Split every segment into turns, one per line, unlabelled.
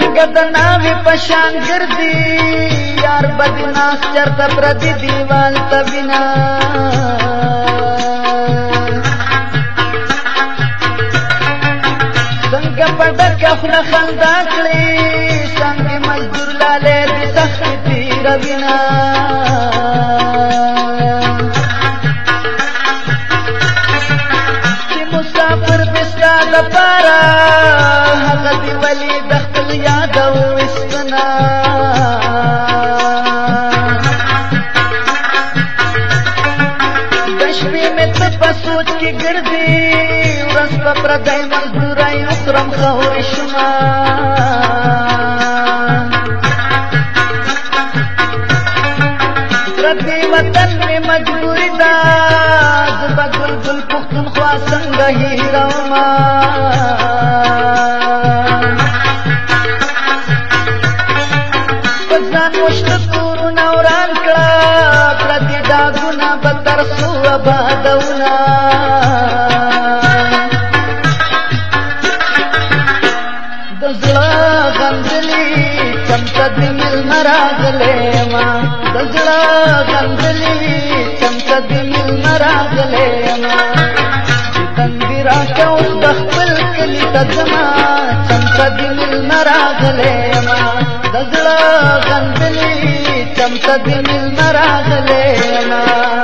څنګه د ناوې پشان ګرځي یار بدناس چرته پردي دیوال ته بنا څنګه پډک خپل خندا کړې څنګه مزدور لاله دې سخت تیر گل پختون خوا څنګه هیروما ځان خپل کلی ته زما چمچه د مل مراغلې ما د زړه غمزلی چمچه د مل مراغلې ما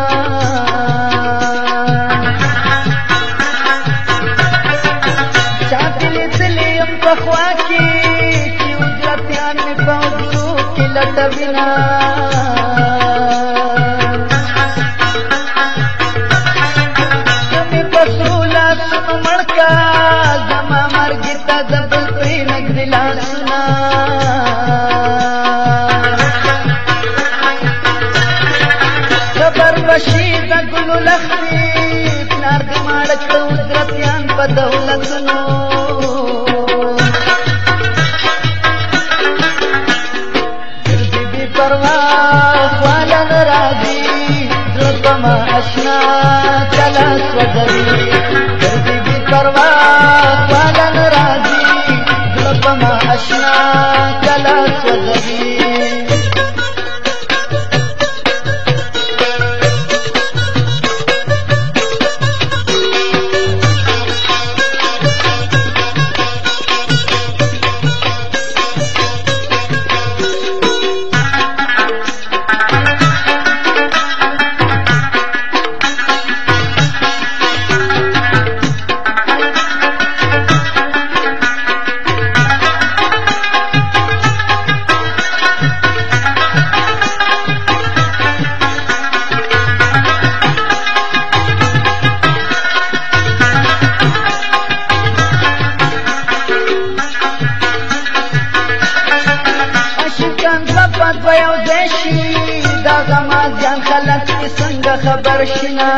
نګدلا سنا خبر بشي د ګلو لخمي پلار دې ماړ کړو درتيان په دولتونو خلق څنګه خبر شنا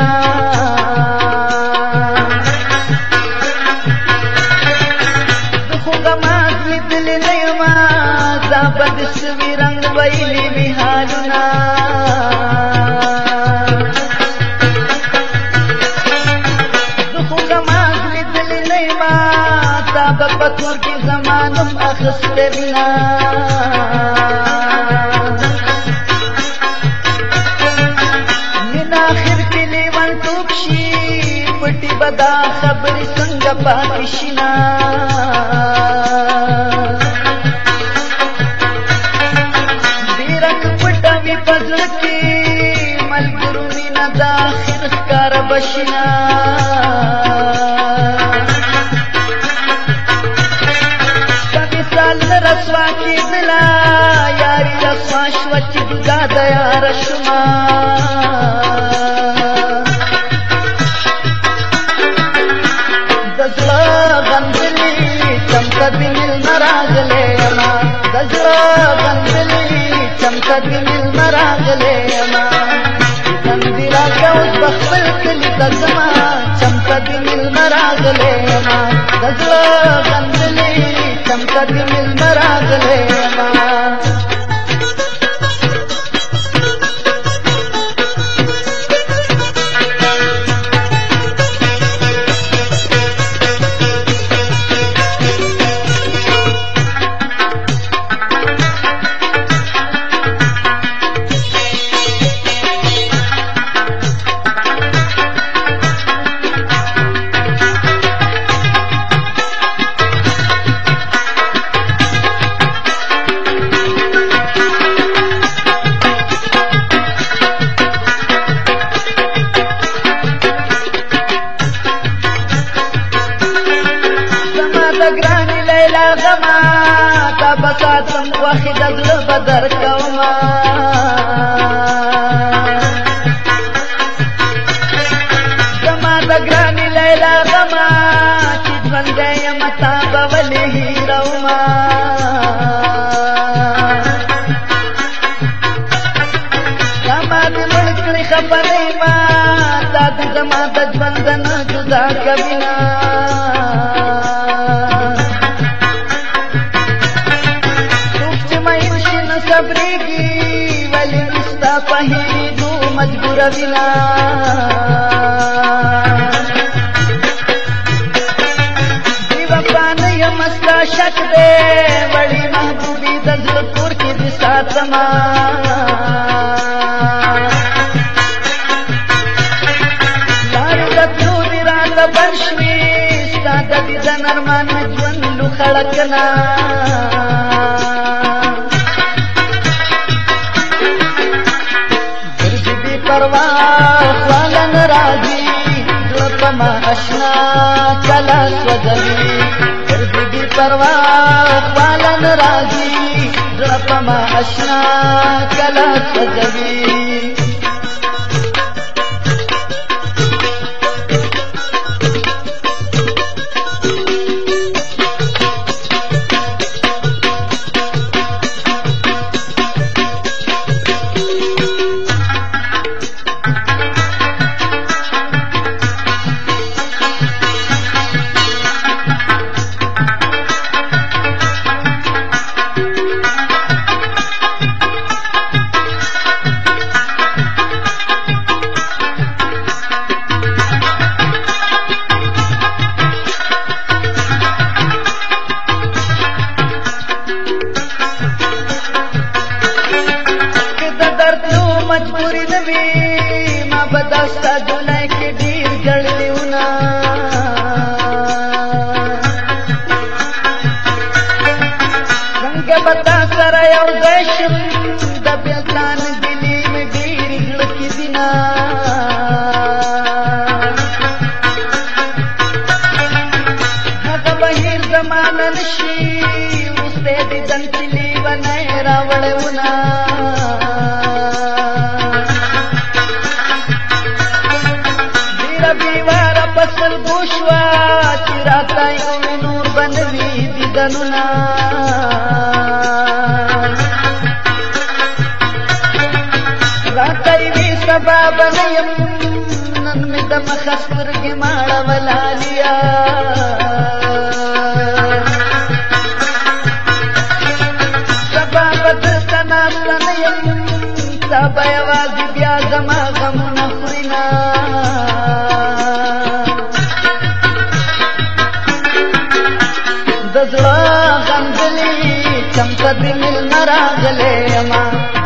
بدا خبرې څنګه پاتې شینا ډیرک پټوي پزړ کې ملګرو مینا د اخر ښکار بشینا سال رسوا کی دلا یاری رسوا شو چې جدا د یار تزما چمکه دې مل نراغلې ما دزړه محبوبې د زړه کور کې دې کله سوځوي ګرځي بې پروا خیالن راځي زړه په ما اشنا کله سوځوي मजबूरी नवी माँ बदस्ता दुनाई के डीर जड़ देवना रंग बता सर और देश दबियतान दिली में डीर लड़की दिना बहिर जमानन शी उसे दिदन रावण उना। granulado.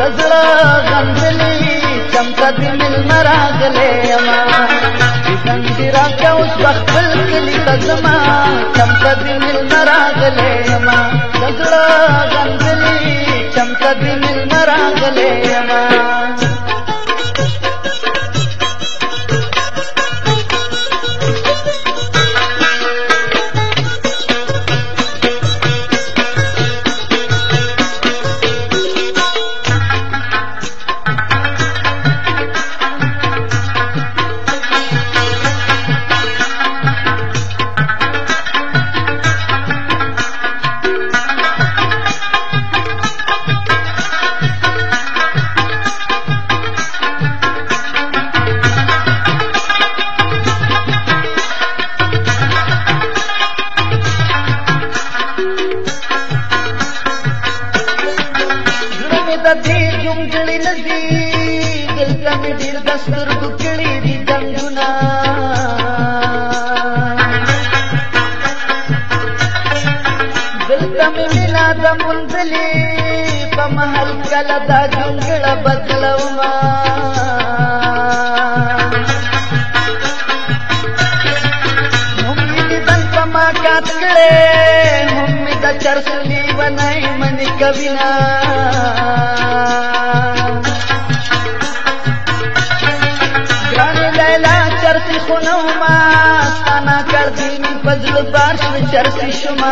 ما دزړه غندلې چمکا دی مل مراغلې ما څنګه راکا اوس بخل کلی تزما چمکا دی مل مراغلې ما دزړه غندلې چمکا دی مل مراغلې ما ಮುಂಜಲಿ ಪಮಹಲ್ ಕಲದ ಗಂಗಳ ಬದಲವ ಮುಮ್ಮಿದ ಕಾತ್ಕಳೆ ಮುಮ್ಮಿದ ಚರ್ಸಲಿ ವನೈ ಮನಿ ಕವಿನ चरसी खुनौमा ताना कर्दी बजल बार्श चरसी शुमा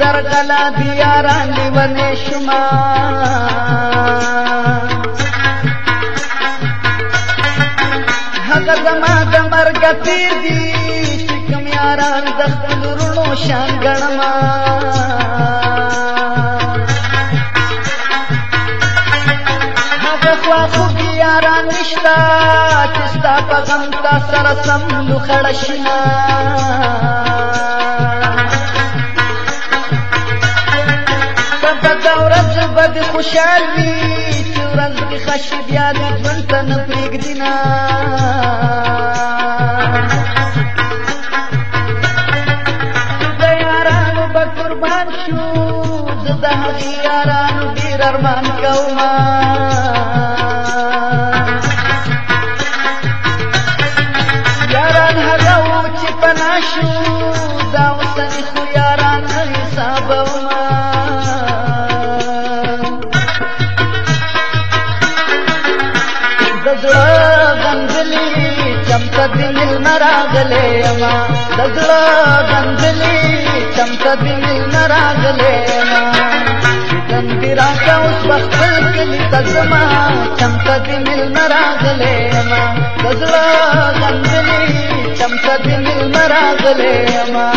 درغلا دیاران لیونه شما هغه زما د مرګ تیر دي چې کوم یاران د خپل ورونو شان ګڼما هغه خوا خو یاران نشتا چې ستا په غم تا سره سم خوشحال وي چې ورځ کې خشي بیا دې ژوند ته نه پرېږدي نه د یارانو به قربان شو زه د هغې یارانو ډېر ارمان کومه راکا اوس خپل کلی تزما چمته دې ملمه راغلې ما د زړه غندلې چمته دې ملمه راغلې ما